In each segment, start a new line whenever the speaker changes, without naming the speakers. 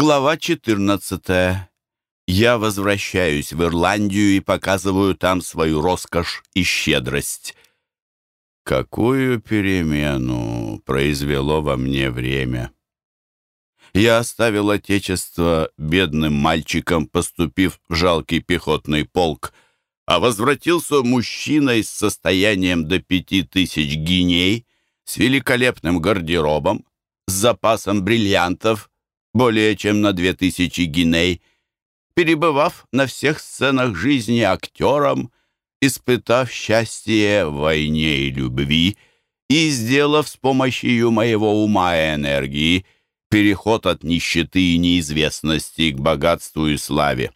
Глава 14. Я возвращаюсь в Ирландию и показываю там свою роскошь и щедрость. Какую перемену произвело во мне время? Я оставил отечество бедным мальчиком, поступив в жалкий пехотный полк, а возвратился мужчиной с состоянием до пяти тысяч гиней, с великолепным гардеробом, с запасом бриллиантов, более чем на две тысячи гиней, перебывав на всех сценах жизни актером, испытав счастье в войне и любви и сделав с помощью моего ума и энергии переход от нищеты и неизвестности к богатству и славе.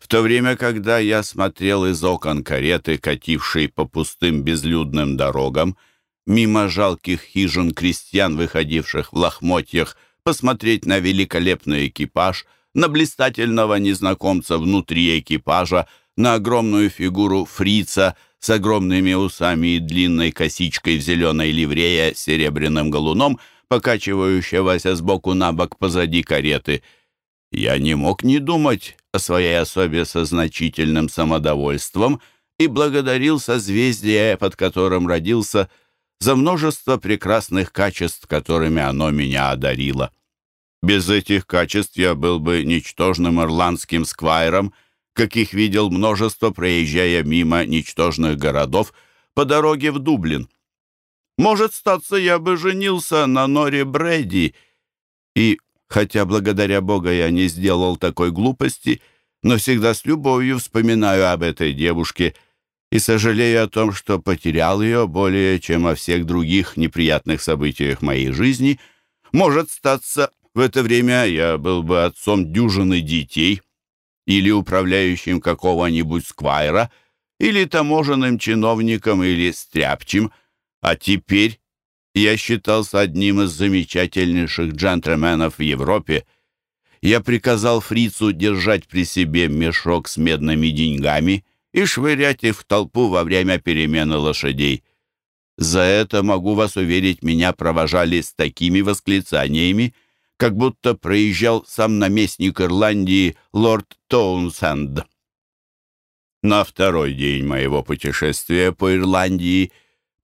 В то время, когда я смотрел из окон кареты, катившей по пустым безлюдным дорогам, мимо жалких хижин крестьян, выходивших в лохмотьях, посмотреть на великолепный экипаж, на блистательного незнакомца внутри экипажа, на огромную фигуру фрица с огромными усами и длинной косичкой в зеленой ливрее с серебряным галуном, покачивающегося сбоку на бок позади кареты. Я не мог не думать о своей особе со значительным самодовольством и благодарил созвездие, под которым родился, за множество прекрасных качеств, которыми оно меня одарило. Без этих качеств я был бы ничтожным ирландским сквайром, каких видел множество, проезжая мимо ничтожных городов по дороге в Дублин. Может, статься, я бы женился на Норе Брэди, и, хотя благодаря Бога я не сделал такой глупости, но всегда с любовью вспоминаю об этой девушке — и сожалею о том, что потерял ее более, чем о всех других неприятных событиях моей жизни. Может статься, в это время я был бы отцом дюжины детей или управляющим какого-нибудь сквайра, или таможенным чиновником, или стряпчим, а теперь я считался одним из замечательнейших джентльменов в Европе. Я приказал фрицу держать при себе мешок с медными деньгами — и швырять их в толпу во время перемены лошадей. За это, могу вас уверить, меня провожали с такими восклицаниями, как будто проезжал сам наместник Ирландии лорд Тоунсенд. На второй день моего путешествия по Ирландии,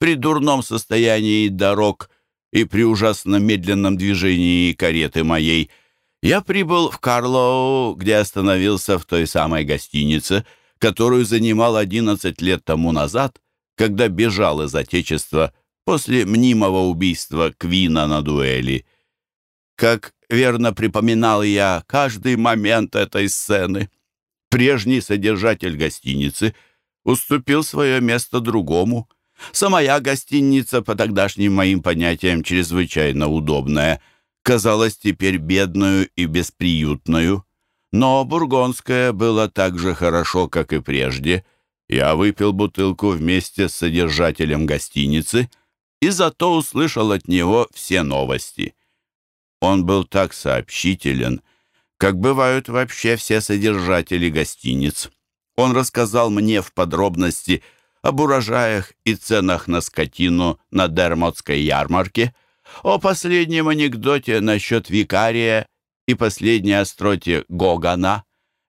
при дурном состоянии дорог и при ужасно медленном движении кареты моей, я прибыл в Карлоу, где остановился в той самой гостинице, которую занимал 11 лет тому назад, когда бежал из Отечества после мнимого убийства Квина на дуэли. Как верно припоминал я каждый момент этой сцены, прежний содержатель гостиницы уступил свое место другому. Самая гостиница, по тогдашним моим понятиям, чрезвычайно удобная, казалась теперь бедную и бесприютную. Но бургонское было так же хорошо, как и прежде. Я выпил бутылку вместе с содержателем гостиницы и зато услышал от него все новости. Он был так сообщителен, как бывают вообще все содержатели гостиниц. Он рассказал мне в подробности об урожаях и ценах на скотину на Дермотской ярмарке, о последнем анекдоте насчет викария и последней остроте Гогана,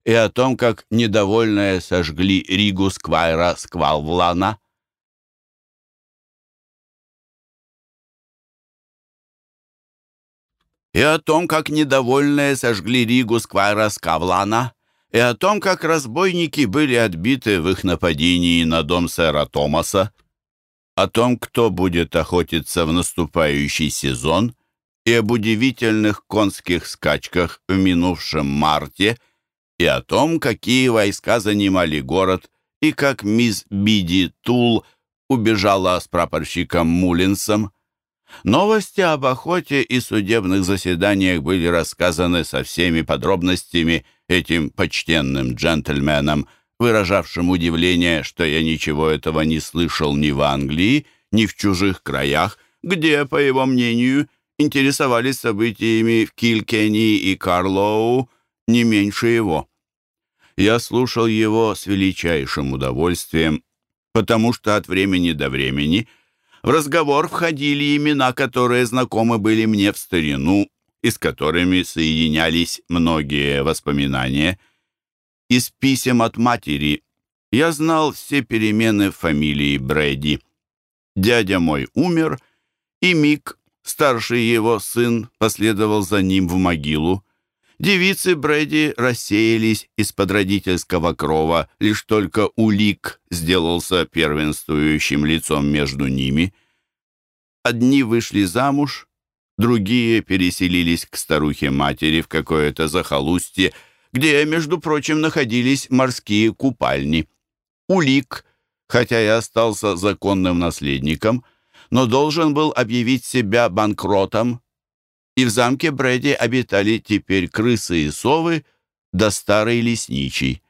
и о том, как недовольные сожгли Ригу Сквайра Сквалвлана. И о том, как недовольные сожгли Ригу Сквайра Скавлана, и о том, как разбойники были отбиты в их нападении на дом сэра Томаса, о том, кто будет охотиться в наступающий сезон, и об удивительных конских скачках в минувшем марте, и о том, какие войска занимали город, и как мисс Биди Тул убежала с прапорщиком Мулинсом. Новости об охоте и судебных заседаниях были рассказаны со всеми подробностями этим почтенным джентльменам, выражавшим удивление, что я ничего этого не слышал ни в Англии, ни в чужих краях, где, по его мнению, интересовались событиями в Килкенни и Карлоу не меньше его. Я слушал его с величайшим удовольствием, потому что от времени до времени в разговор входили имена, которые знакомы были мне в старину, и с которыми соединялись многие воспоминания. Из писем от матери я знал все перемены фамилии Брэди. Дядя мой умер, и Мик, старший его сын, последовал за ним в могилу. Девицы Брэди рассеялись из-под родительского крова, лишь только Улик сделался первенствующим лицом между ними. Одни вышли замуж, другие переселились к старухе-матери в какое-то захолустье, где, между прочим, находились морские купальни. Улик, хотя и остался законным наследником, но должен был объявить себя банкротом, и в замке Брэди обитали теперь крысы и совы, да старый лесничий.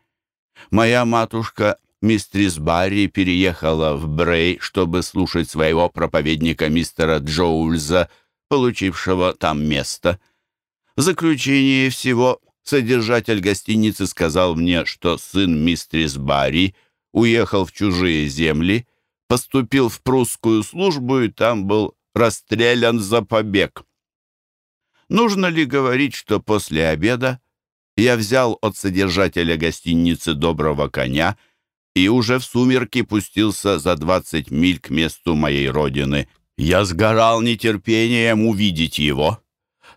Моя матушка, мистрис Барри, переехала в Брей, чтобы слушать своего проповедника мистера Джоульза, получившего там место. В заключение всего содержатель гостиницы сказал мне, что сын мистрис Барри — уехал в чужие земли, поступил в прусскую службу и там был расстрелян за побег. Нужно ли говорить, что после обеда я взял от содержателя гостиницы доброго коня и уже в сумерки пустился за двадцать миль к месту моей родины. Я сгорал нетерпением увидеть его.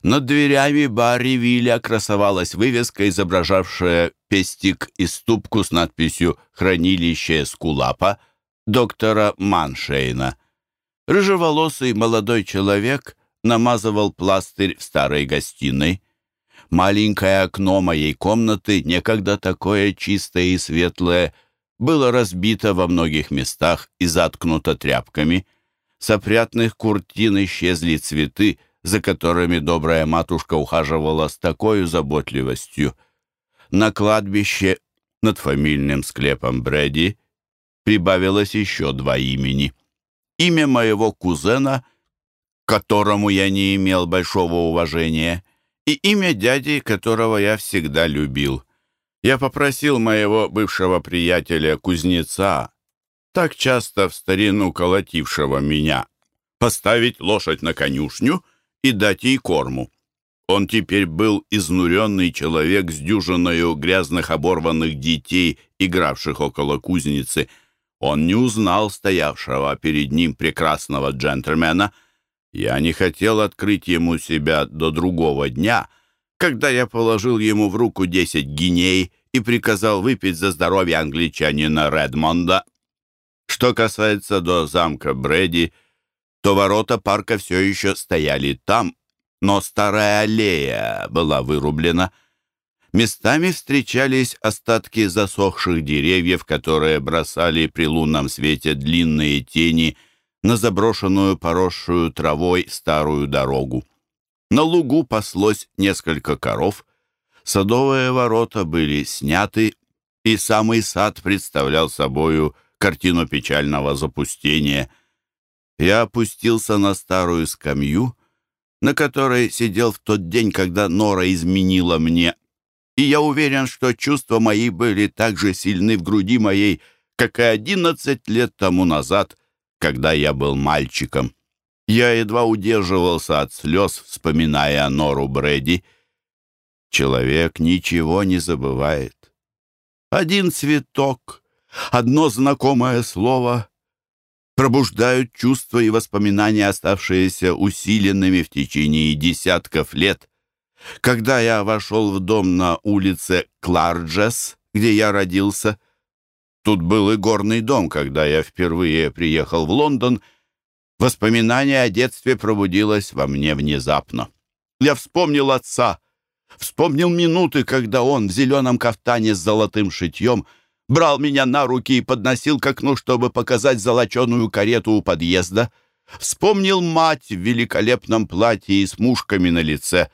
Над дверями Барри Вилля красовалась вывеска, изображавшая пестик и ступку с надписью «Хранилище Скулапа» доктора Маншейна. Рыжеволосый молодой человек намазывал пластырь в старой гостиной. Маленькое окно моей комнаты, некогда такое чистое и светлое, было разбито во многих местах и заткнуто тряпками. С опрятных куртин исчезли цветы — за которыми добрая матушка ухаживала с такой заботливостью. На кладбище над фамильным склепом Брэди прибавилось еще два имени. Имя моего кузена, которому я не имел большого уважения, и имя дяди, которого я всегда любил. Я попросил моего бывшего приятеля-кузнеца, так часто в старину колотившего меня, поставить лошадь на конюшню — и дать ей корму. Он теперь был изнуренный человек с дюжиною грязных оборванных детей, игравших около кузницы. Он не узнал стоявшего перед ним прекрасного джентльмена. Я не хотел открыть ему себя до другого дня, когда я положил ему в руку десять гиней и приказал выпить за здоровье англичанина Редмонда. Что касается до замка Брэди, то ворота парка все еще стояли там, но старая аллея была вырублена. Местами встречались остатки засохших деревьев, которые бросали при лунном свете длинные тени на заброшенную поросшую травой старую дорогу. На лугу паслось несколько коров, садовые ворота были сняты, и самый сад представлял собою картину печального запустения — я опустился на старую скамью, на которой сидел в тот день, когда Нора изменила мне. И я уверен, что чувства мои были так же сильны в груди моей, как и одиннадцать лет тому назад, когда я был мальчиком. Я едва удерживался от слез, вспоминая Нору Брэди. Человек ничего не забывает. Один цветок, одно знакомое слово, пробуждают чувства и воспоминания, оставшиеся усиленными в течение десятков лет. Когда я вошел в дом на улице Кларджес, где я родился, тут был и горный дом, когда я впервые приехал в Лондон, воспоминание о детстве пробудилось во мне внезапно. Я вспомнил отца, вспомнил минуты, когда он в зеленом кафтане с золотым шитьем — брал меня на руки и подносил к окну, чтобы показать золоченую карету у подъезда. Вспомнил мать в великолепном платье и с мушками на лице.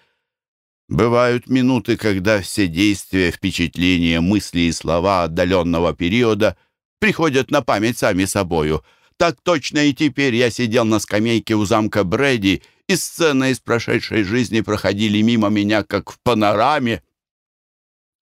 Бывают минуты, когда все действия, впечатления, мысли и слова отдаленного периода приходят на память сами собою. Так точно и теперь я сидел на скамейке у замка Брэди, и сцены из прошедшей жизни проходили мимо меня, как в панораме.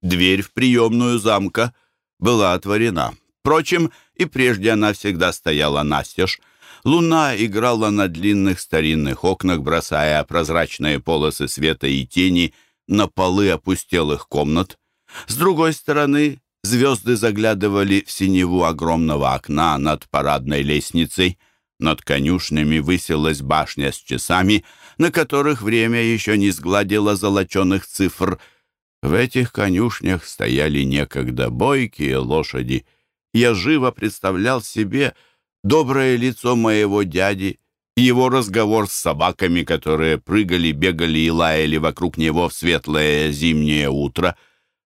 Дверь в приемную замка — была отворена. Впрочем, и прежде она всегда стояла настежь. Луна играла на длинных старинных окнах, бросая прозрачные полосы света и тени на полы опустелых комнат. С другой стороны, звезды заглядывали в синеву огромного окна над парадной лестницей. Над конюшнями высилась башня с часами, на которых время еще не сгладило золоченых цифр. В этих конюшнях стояли некогда бойкие лошади. Я живо представлял себе доброе лицо моего дяди, его разговор с собаками, которые прыгали, бегали и лаяли вокруг него в светлое зимнее утро.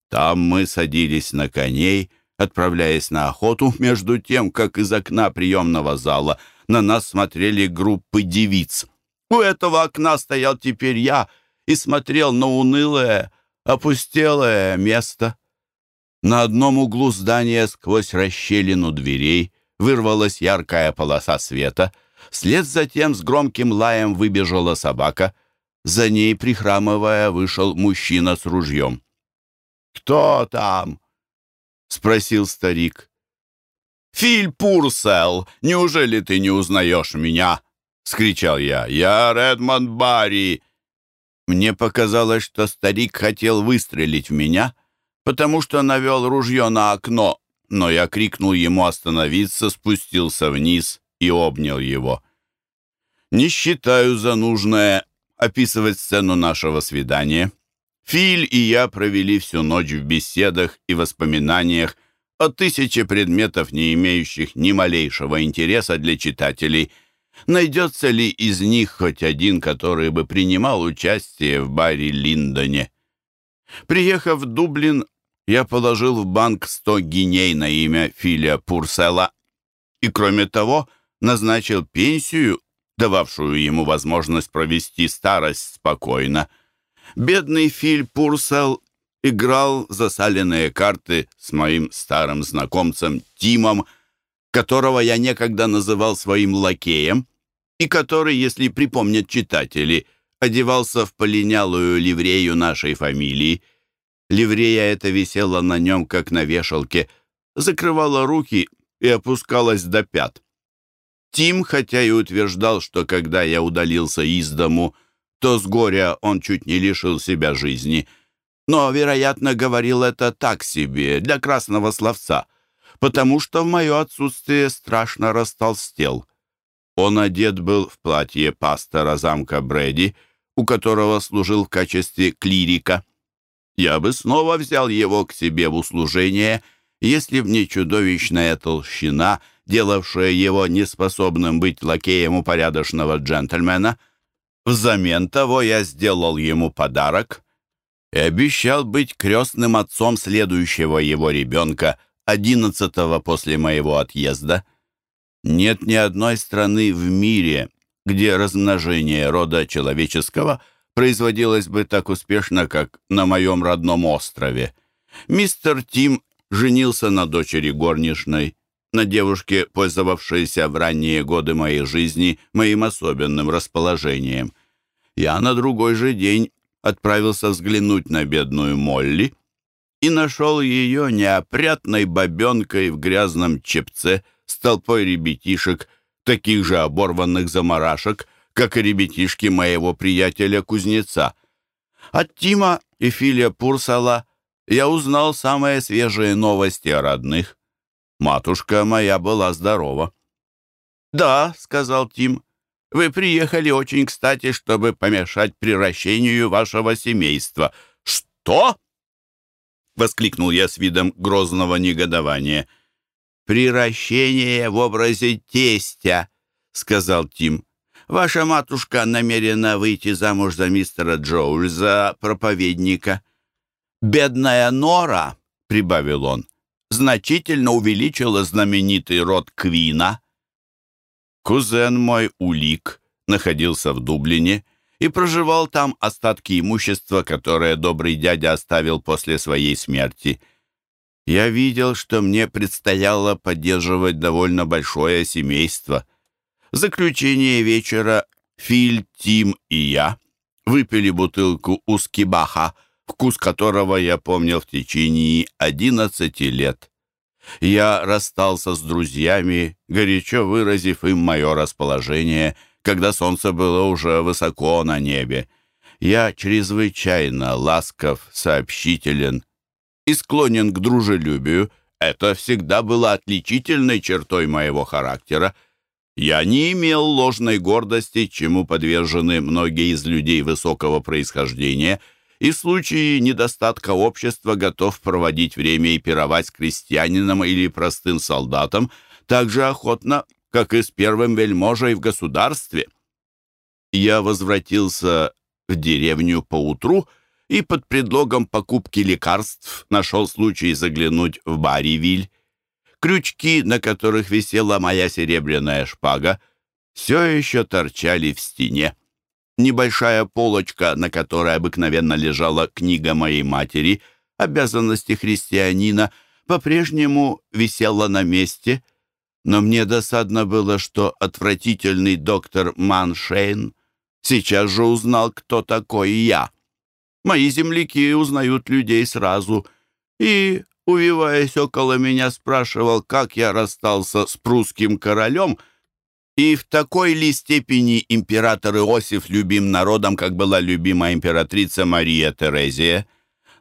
Там мы садились на коней, отправляясь на охоту, между тем, как из окна приемного зала на нас смотрели группы девиц. У этого окна стоял теперь я и смотрел на унылое, опустелое место. На одном углу здания сквозь расщелину дверей вырвалась яркая полоса света. Вслед за тем с громким лаем выбежала собака. За ней, прихрамывая, вышел мужчина с ружьем. «Кто там?» — спросил старик. «Филь Пурсел, неужели ты не узнаешь меня?» — скричал я. «Я Редмонд Барри». Мне показалось, что старик хотел выстрелить в меня, потому что навел ружье на окно, но я крикнул ему остановиться, спустился вниз и обнял его. Не считаю за нужное описывать сцену нашего свидания. Филь и я провели всю ночь в беседах и воспоминаниях о тысяче предметов, не имеющих ни малейшего интереса для читателей. Найдется ли из них хоть один, который бы принимал участие в баре Линдоне? Приехав в Дублин, я положил в банк 100 гиней на имя Филя Пурсела и, кроме того, назначил пенсию, дававшую ему возможность провести старость спокойно. Бедный Филь Пурсел играл засаленные карты с моим старым знакомцем Тимом, которого я некогда называл своим лакеем, и который, если припомнят читатели, одевался в полинялую ливрею нашей фамилии — Ливрея эта висела на нем, как на вешалке, закрывала руки и опускалась до пят. Тим, хотя и утверждал, что когда я удалился из дому, то с горя он чуть не лишил себя жизни, но, вероятно, говорил это так себе, для красного словца, потому что в мое отсутствие страшно растолстел. Он одет был в платье пастора замка Брэди, у которого служил в качестве клирика я бы снова взял его к себе в услужение, если б не чудовищная толщина, делавшая его неспособным быть лакеем у порядочного джентльмена. Взамен того я сделал ему подарок и обещал быть крестным отцом следующего его ребенка, одиннадцатого после моего отъезда. Нет ни одной страны в мире, где размножение рода человеческого – производилось бы так успешно, как на моем родном острове. Мистер Тим женился на дочери горничной, на девушке, пользовавшейся в ранние годы моей жизни моим особенным расположением. Я на другой же день отправился взглянуть на бедную Молли и нашел ее неопрятной бабенкой в грязном чепце с толпой ребятишек, таких же оборванных заморашек, как и ребятишки моего приятеля-кузнеца. От Тима и Филя Пурсала я узнал самые свежие новости о родных. Матушка моя была здорова. «Да», — сказал Тим, — «вы приехали очень кстати, чтобы помешать приращению вашего семейства». «Что?» — воскликнул я с видом грозного негодования. «Приращение в образе тестя», — сказал Тим. Ваша матушка намерена выйти замуж за мистера Джоульза, проповедника. Бедная Нора, — прибавил он, — значительно увеличила знаменитый род Квина. Кузен мой Улик находился в Дублине и проживал там остатки имущества, которое добрый дядя оставил после своей смерти. Я видел, что мне предстояло поддерживать довольно большое семейство — заключение вечера Филь, Тим и я выпили бутылку ускибаха, вкус которого я помнил в течение одиннадцати лет. Я расстался с друзьями, горячо выразив им мое расположение, когда солнце было уже высоко на небе. Я чрезвычайно ласков, сообщителен и склонен к дружелюбию. Это всегда было отличительной чертой моего характера. Я не имел ложной гордости, чему подвержены многие из людей высокого происхождения, и в случае недостатка общества готов проводить время и пировать с крестьянином или простым солдатом так же охотно, как и с первым вельможей в государстве. Я возвратился в деревню поутру и под предлогом покупки лекарств нашел случай заглянуть в Баривиль. Крючки, на которых висела моя серебряная шпага, все еще торчали в стене. Небольшая полочка, на которой обыкновенно лежала книга моей матери «Обязанности христианина», по-прежнему висела на месте, но мне досадно было, что отвратительный доктор Маншейн сейчас же узнал, кто такой я. Мои земляки узнают людей сразу, и, увиваясь около меня, спрашивал, как я расстался с прусским королем, и в такой ли степени император Иосиф любим народом, как была любима императрица Мария Терезия.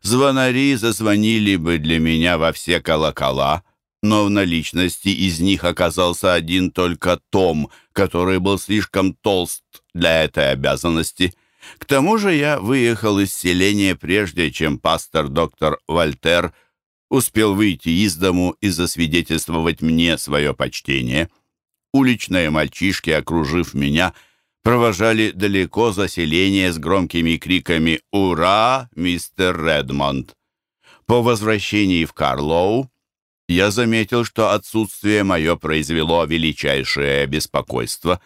Звонари зазвонили бы для меня во все колокола, но в наличности из них оказался один только Том, который был слишком толст для этой обязанности. К тому же я выехал из селения прежде, чем пастор доктор Вольтер успел выйти из дому и засвидетельствовать мне свое почтение. Уличные мальчишки, окружив меня, провожали далеко за селение с громкими криками «Ура, мистер Редмонд!». По возвращении в Карлоу я заметил, что отсутствие мое произвело величайшее беспокойство.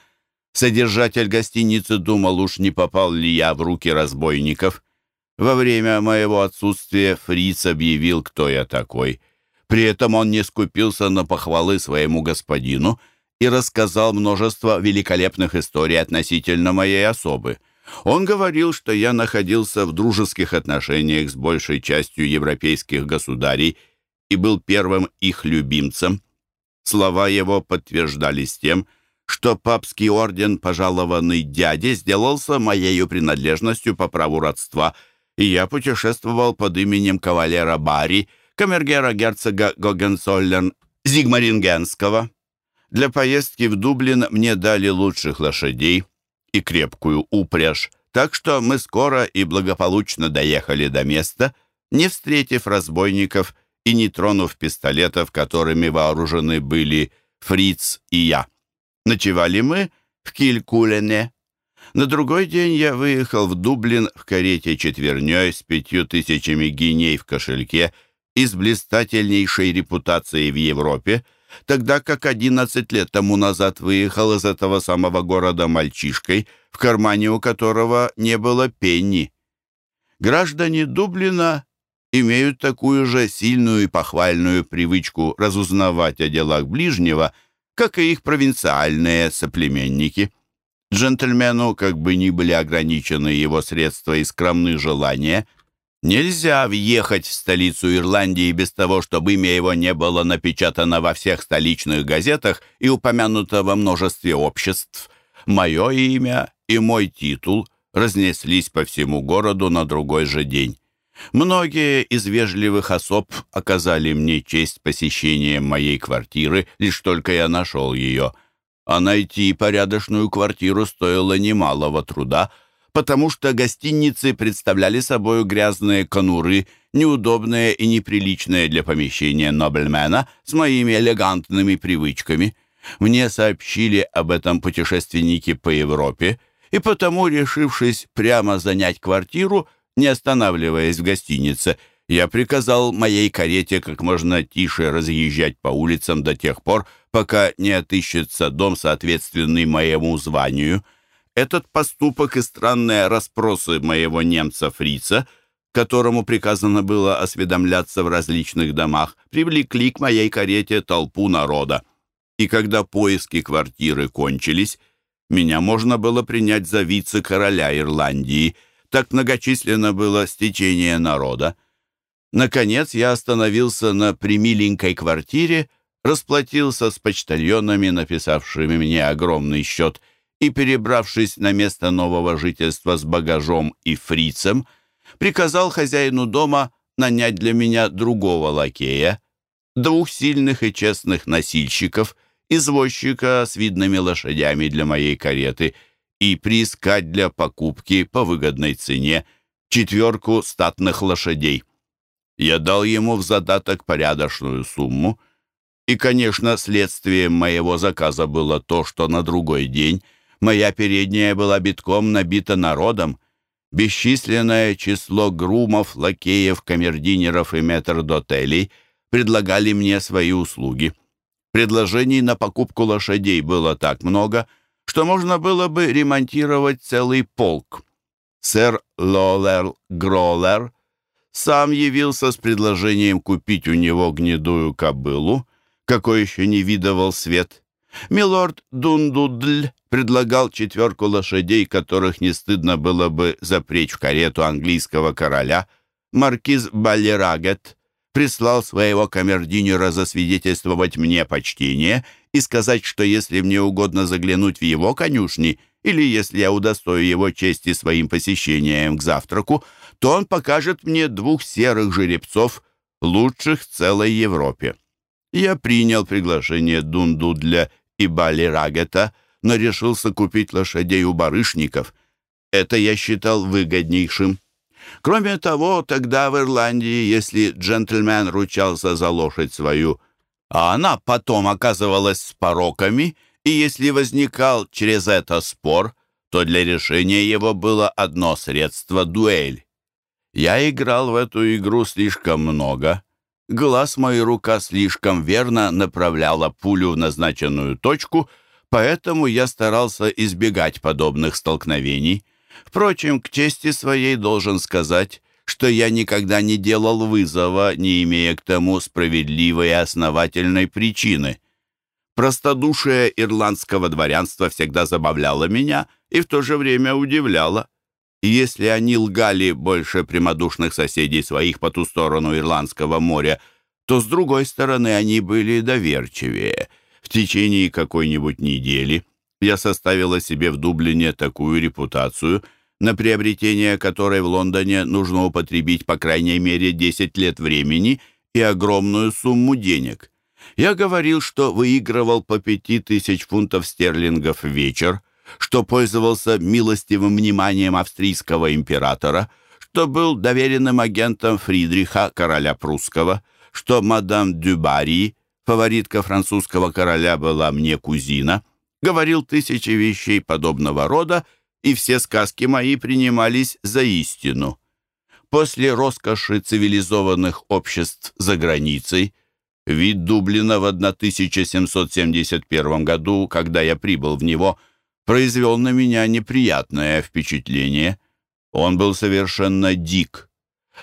Содержатель гостиницы думал, уж не попал ли я в руки разбойников. Во время моего отсутствия Фриц объявил, кто я такой. При этом он не скупился на похвалы своему господину и рассказал множество великолепных историй относительно моей особы. Он говорил, что я находился в дружеских отношениях с большей частью европейских государей и был первым их любимцем. Слова его подтверждались тем, что папский орден, пожалованный дяде, сделался моею принадлежностью по праву родства, и я путешествовал под именем кавалера Барри, камергера герцога Гогенсоллен Зигмарингенского. Для поездки в Дублин мне дали лучших лошадей и крепкую упряжь, так что мы скоро и благополучно доехали до места, не встретив разбойников и не тронув пистолетов, которыми вооружены были Фриц и я. Ночевали мы в Килькулене. На другой день я выехал в Дублин в карете четверней с пятью тысячами гиней в кошельке и с блистательнейшей репутацией в Европе, тогда как 11 лет тому назад выехал из этого самого города мальчишкой, в кармане у которого не было пенни. Граждане Дублина имеют такую же сильную и похвальную привычку разузнавать о делах ближнего, как и их провинциальные соплеменники. Джентльмену, как бы ни были ограничены его средства и скромные желания, нельзя въехать в столицу Ирландии без того, чтобы имя его не было напечатано во всех столичных газетах и упомянуто во множестве обществ. Мое имя и мой титул разнеслись по всему городу на другой же день. Многие из вежливых особ оказали мне честь посещения моей квартиры, лишь только я нашел ее. А найти порядочную квартиру стоило немалого труда, потому что гостиницы представляли собой грязные конуры, неудобные и неприличные для помещения нобельмена с моими элегантными привычками. Мне сообщили об этом путешественники по Европе, и потому, решившись прямо занять квартиру, не останавливаясь в гостинице, я приказал моей карете как можно тише разъезжать по улицам до тех пор, пока не отыщется дом, соответственный моему званию. Этот поступок и странные расспросы моего немца Фрица, которому приказано было осведомляться в различных домах, привлекли к моей карете толпу народа. И когда поиски квартиры кончились, меня можно было принять за вице-короля Ирландии — так многочисленно было стечение народа. Наконец я остановился на примиленькой квартире, расплатился с почтальонами, написавшими мне огромный счет, и, перебравшись на место нового жительства с багажом и фрицем, приказал хозяину дома нанять для меня другого лакея, двух сильных и честных носильщиков, извозчика с видными лошадями для моей кареты и приискать для покупки по выгодной цене четверку статных лошадей. Я дал ему в задаток порядочную сумму, и, конечно, следствием моего заказа было то, что на другой день моя передняя была битком набита народом, бесчисленное число грумов, лакеев, камердинеров и метрдотелей предлагали мне свои услуги. Предложений на покупку лошадей было так много, что можно было бы ремонтировать целый полк. Сэр Лолер Гроллер сам явился с предложением купить у него гнедую кобылу, какой еще не видывал свет. Милорд Дундудль предлагал четверку лошадей, которых не стыдно было бы запречь в карету английского короля. Маркиз Балерагет прислал своего камердинера засвидетельствовать мне почтение и сказать, что если мне угодно заглянуть в его конюшни или если я удостою его чести своим посещением к завтраку, то он покажет мне двух серых жеребцов, лучших в целой Европе. Я принял приглашение Дундудля и Бали Рагета, но решился купить лошадей у барышников. Это я считал выгоднейшим. Кроме того, тогда в Ирландии, если джентльмен ручался за лошадь свою, а она потом оказывалась с пороками, и если возникал через это спор, то для решения его было одно средство — дуэль. Я играл в эту игру слишком много. Глаз мой рука слишком верно направляла пулю в назначенную точку, поэтому я старался избегать подобных столкновений. Впрочем, к чести своей должен сказать, что я никогда не делал вызова, не имея к тому справедливой и основательной причины. Простодушие ирландского дворянства всегда забавляло меня и в то же время удивляло. И если они лгали больше прямодушных соседей своих по ту сторону Ирландского моря, то, с другой стороны, они были доверчивее. В течение какой-нибудь недели я составила себе в Дублине такую репутацию, на приобретение которой в Лондоне нужно употребить по крайней мере 10 лет времени и огромную сумму денег. Я говорил, что выигрывал по пяти тысяч фунтов стерлингов в вечер, что пользовался милостивым вниманием австрийского императора, что был доверенным агентом Фридриха, короля прусского, что мадам Дюбари, фаворитка французского короля, была мне кузина, говорил тысячи вещей подобного рода, и все сказки мои принимались за истину. После роскоши цивилизованных обществ за границей вид Дублина в 1771 году, когда я прибыл в него – произвел на меня неприятное впечатление. Он был совершенно дик.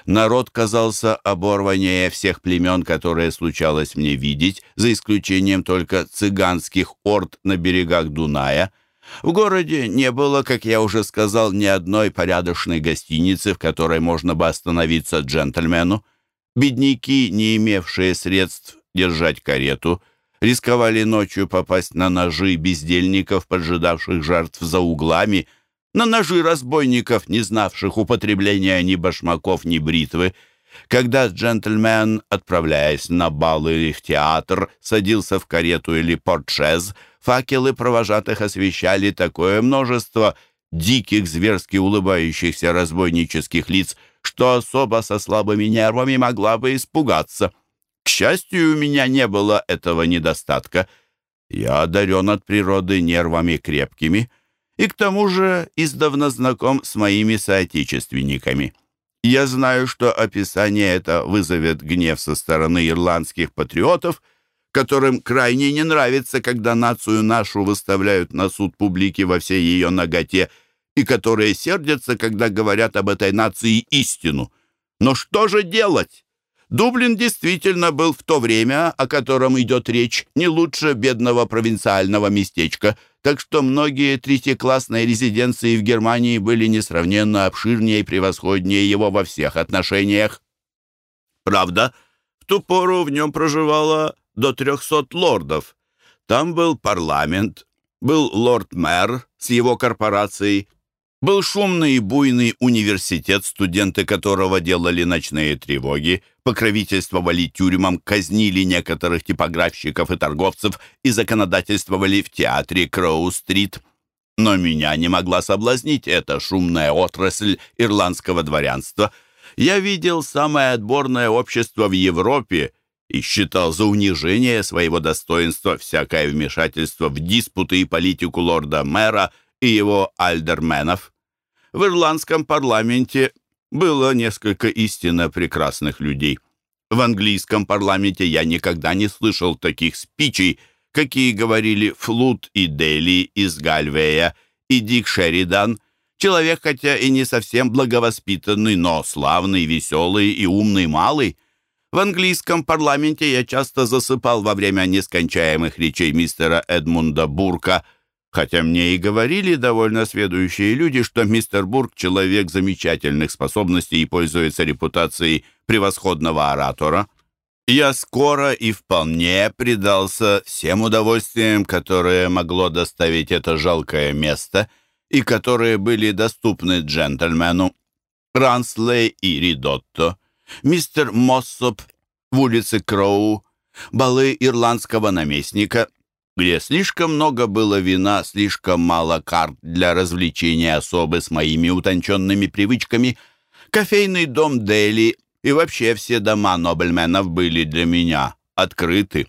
Народ казался оборваннее всех племен, которые случалось мне видеть, за исключением только цыганских орд на берегах Дуная. В городе не было, как я уже сказал, ни одной порядочной гостиницы, в которой можно бы остановиться джентльмену. Бедняки, не имевшие средств держать карету, рисковали ночью попасть на ножи бездельников, поджидавших жертв за углами, на ножи разбойников, не знавших употребления ни башмаков, ни бритвы. Когда джентльмен, отправляясь на бал или в театр, садился в карету или портшез, факелы провожатых освещали такое множество диких, зверски улыбающихся разбойнических лиц, что особо со слабыми нервами могла бы испугаться счастью, у меня не было этого недостатка. Я одарен от природы нервами крепкими и к тому же издавна знаком с моими соотечественниками. Я знаю, что описание это вызовет гнев со стороны ирландских патриотов, которым крайне не нравится, когда нацию нашу выставляют на суд публики во всей ее наготе, и которые сердятся, когда говорят об этой нации истину. Но что же делать? Дублин действительно был в то время, о котором идет речь, не лучше бедного провинциального местечка, так что многие третьеклассные резиденции в Германии были несравненно обширнее и превосходнее его во всех отношениях. Правда, в ту пору в нем проживало до трехсот лордов. Там был парламент, был лорд-мэр с его корпорацией, был шумный и буйный университет, студенты которого делали ночные тревоги, покровительствовали тюрьмам, казнили некоторых типографщиков и торговцев и законодательствовали в театре Кроу-стрит. Но меня не могла соблазнить эта шумная отрасль ирландского дворянства. Я видел самое отборное общество в Европе и считал за унижение своего достоинства всякое вмешательство в диспуты и политику лорда-мэра и его альдерменов. В ирландском парламенте было несколько истинно прекрасных людей. В английском парламенте я никогда не слышал таких спичей, какие говорили Флут и Дели из Гальвея и Дик Шеридан, человек, хотя и не совсем благовоспитанный, но славный, веселый и умный малый. В английском парламенте я часто засыпал во время нескончаемых речей мистера Эдмунда Бурка – хотя мне и говорили довольно сведущие люди, что мистер Бург — человек замечательных способностей и пользуется репутацией превосходного оратора. Я скоро и вполне предался всем удовольствиям, которые могло доставить это жалкое место и которые были доступны джентльмену. Ранслей и Ридотто, мистер Моссоп в улице Кроу, балы ирландского наместника — где слишком много было вина, слишком мало карт для развлечения особы с моими утонченными привычками, кофейный дом Дели и вообще все дома Нобельменов были для меня открыты.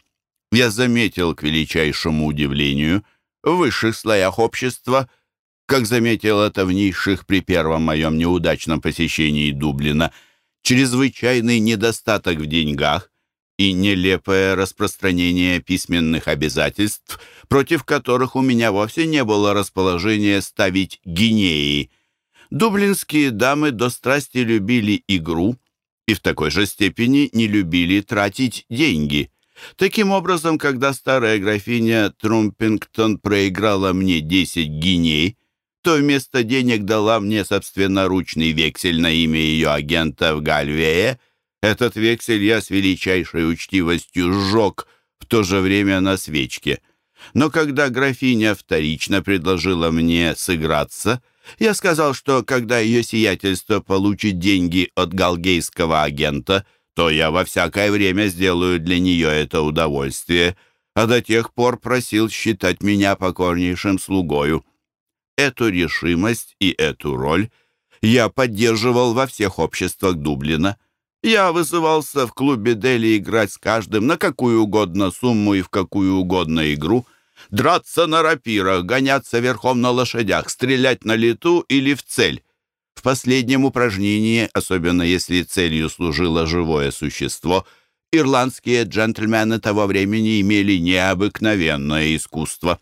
Я заметил, к величайшему удивлению, в высших слоях общества, как заметил это в низших при первом моем неудачном посещении Дублина, чрезвычайный недостаток в деньгах, и нелепое распространение письменных обязательств, против которых у меня вовсе не было расположения ставить гинеи. Дублинские дамы до страсти любили игру и в такой же степени не любили тратить деньги. Таким образом, когда старая графиня Трумпингтон проиграла мне 10 гиней, то вместо денег дала мне собственноручный вексель на имя ее агента в Гальвее — этот вексель я с величайшей учтивостью сжег в то же время на свечке. Но когда графиня вторично предложила мне сыграться, я сказал, что когда ее сиятельство получит деньги от галгейского агента, то я во всякое время сделаю для нее это удовольствие, а до тех пор просил считать меня покорнейшим слугою. Эту решимость и эту роль я поддерживал во всех обществах Дублина. Я вызывался в клубе Дели играть с каждым на какую угодно сумму и в какую угодно игру, драться на рапирах, гоняться верхом на лошадях, стрелять на лету или в цель. В последнем упражнении, особенно если целью служило живое существо, ирландские джентльмены того времени имели необыкновенное искусство.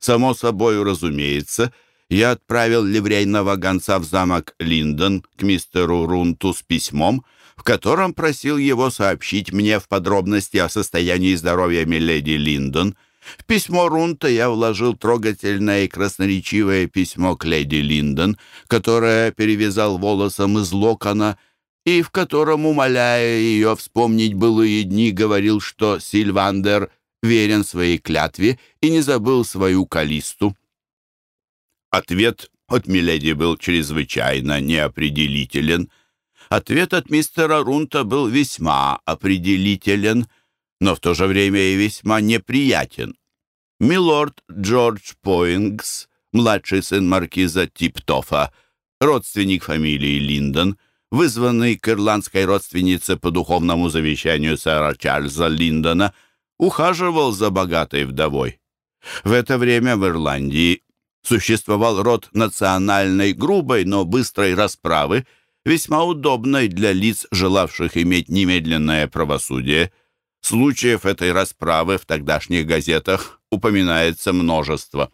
Само собой, разумеется, я отправил ливрейного гонца в замок Линдон к мистеру Рунту с письмом, в котором просил его сообщить мне в подробности о состоянии здоровья миледи Линдон. В письмо Рунта я вложил трогательное и красноречивое письмо к леди Линдон, которое перевязал волосом из локона, и в котором, умоляя ее вспомнить былые дни, говорил, что Сильвандер верен своей клятве и не забыл свою калисту. Ответ от Миледи был чрезвычайно неопределителен. Ответ от мистера Рунта был весьма определителен, но в то же время и весьма неприятен. Милорд Джордж Поингс, младший сын маркиза Типтофа, родственник фамилии Линдон, вызванный к ирландской родственнице по духовному завещанию сэра Чарльза Линдона, ухаживал за богатой вдовой. В это время в Ирландии существовал род национальной грубой, но быстрой расправы, весьма удобной для лиц, желавших иметь немедленное правосудие. Случаев этой расправы в тогдашних газетах упоминается множество.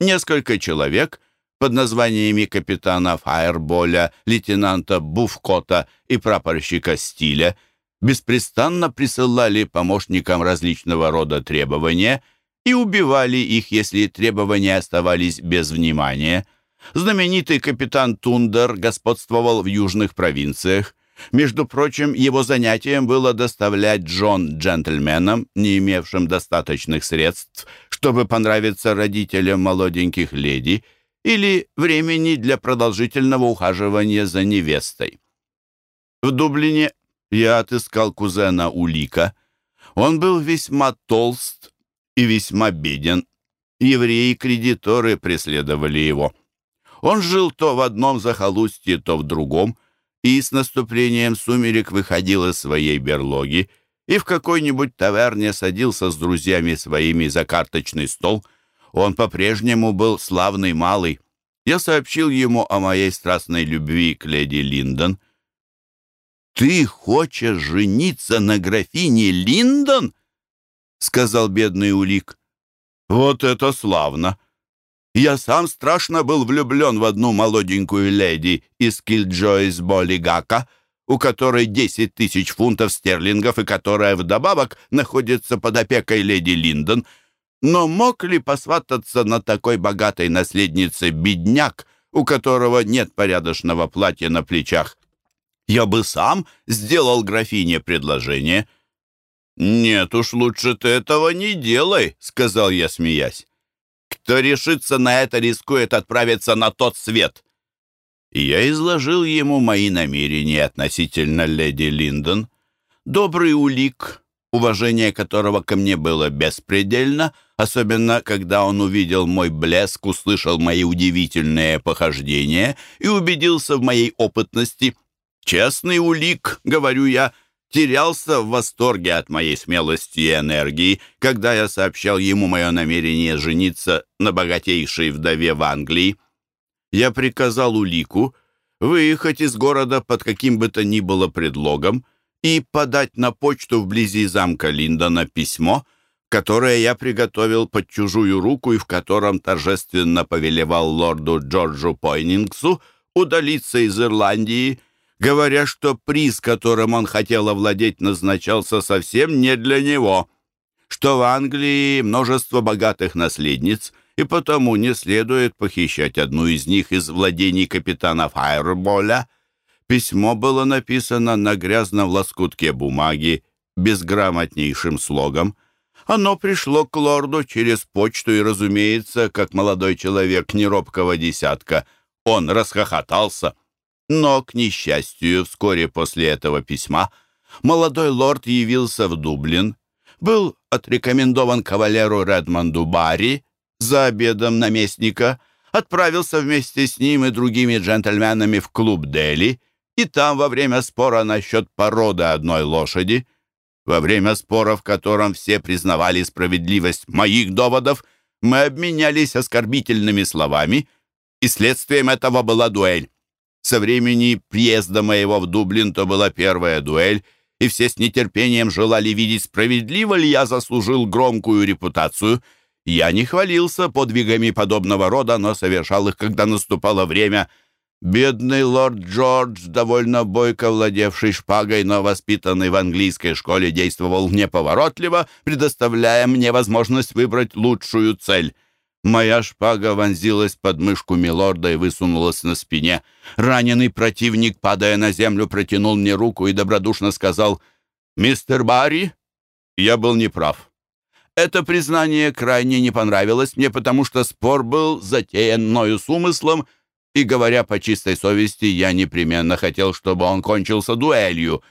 Несколько человек под названиями капитана Фаерболя, лейтенанта Буфкота и прапорщика Стиля беспрестанно присылали помощникам различного рода требования и убивали их, если требования оставались без внимания – Знаменитый капитан Тундер господствовал в южных провинциях. Между прочим, его занятием было доставлять Джон джентльменам, не имевшим достаточных средств, чтобы понравиться родителям молоденьких леди, или времени для продолжительного ухаживания за невестой. В Дублине я отыскал кузена Улика. Он был весьма толст и весьма беден. Евреи-кредиторы преследовали его. Он жил то в одном захолустье, то в другом, и с наступлением сумерек выходил из своей берлоги и в какой-нибудь таверне садился с друзьями своими за карточный стол. Он по-прежнему был славный малый. Я сообщил ему о моей страстной любви к леди Линдон. «Ты хочешь жениться на графине Линдон?» — сказал бедный Улик. «Вот это славно! Я сам страшно был влюблен в одну молоденькую леди из Кильджойс Болигака, у которой 10 тысяч фунтов стерлингов и которая вдобавок находится под опекой леди Линдон. Но мог ли посвататься на такой богатой наследнице бедняк, у которого нет порядочного платья на плечах? Я бы сам сделал графине предложение. «Нет уж, лучше ты этого не делай», — сказал я, смеясь. Кто решится на это, рискует отправиться на тот свет. Я изложил ему мои намерения относительно леди Линдон. Добрый улик, уважение которого ко мне было беспредельно, особенно когда он увидел мой блеск, услышал мои удивительные похождения и убедился в моей опытности. «Честный улик», — говорю я, — терялся в восторге от моей смелости и энергии, когда я сообщал ему мое намерение жениться на богатейшей вдове в Англии. Я приказал Улику выехать из города под каким бы то ни было предлогом и подать на почту вблизи замка Линдона письмо, которое я приготовил под чужую руку и в котором торжественно повелевал лорду Джорджу Пойнингсу удалиться из Ирландии говоря, что приз, которым он хотел овладеть, назначался совсем не для него, что в Англии множество богатых наследниц, и потому не следует похищать одну из них из владений капитана Файерболя. Письмо было написано на грязном лоскутке бумаги, безграмотнейшим слогом. Оно пришло к лорду через почту, и, разумеется, как молодой человек неробкого десятка, он расхохотался — но, к несчастью, вскоре после этого письма молодой лорд явился в Дублин, был отрекомендован кавалеру Редмонду Барри за обедом наместника, отправился вместе с ним и другими джентльменами в клуб Дели, и там во время спора насчет породы одной лошади, во время спора, в котором все признавали справедливость моих доводов, мы обменялись оскорбительными словами, и следствием этого была дуэль. Со времени приезда моего в Дублин то была первая дуэль, и все с нетерпением желали видеть, справедливо ли я заслужил громкую репутацию. Я не хвалился подвигами подобного рода, но совершал их, когда наступало время. Бедный лорд Джордж, довольно бойко владевший шпагой, но воспитанный в английской школе, действовал неповоротливо, предоставляя мне возможность выбрать лучшую цель — Моя шпага вонзилась под мышку милорда и высунулась на спине. Раненый противник, падая на землю, протянул мне руку и добродушно сказал «Мистер Барри, я был неправ». Это признание крайне не понравилось мне, потому что спор был затеян мною с умыслом, и, говоря по чистой совести, я непременно хотел, чтобы он кончился дуэлью.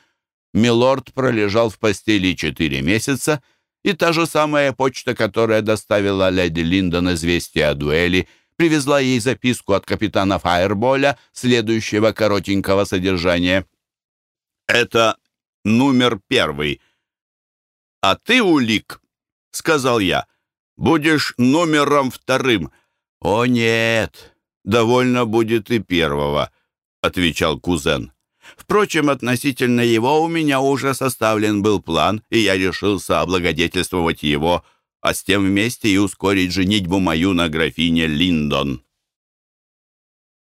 Милорд пролежал в постели четыре месяца, и та же самая почта, которая доставила леди Линдон известие о дуэли, привезла ей записку от капитана Фаерболя, следующего коротенького содержания. «Это номер первый. А ты, Улик, — сказал я, — будешь номером вторым». «О, нет, довольно будет и первого», — отвечал кузен. Впрочем, относительно его у меня уже составлен был план, и я решился облагодетельствовать его, а с тем вместе и ускорить женитьбу мою на графине Линдон.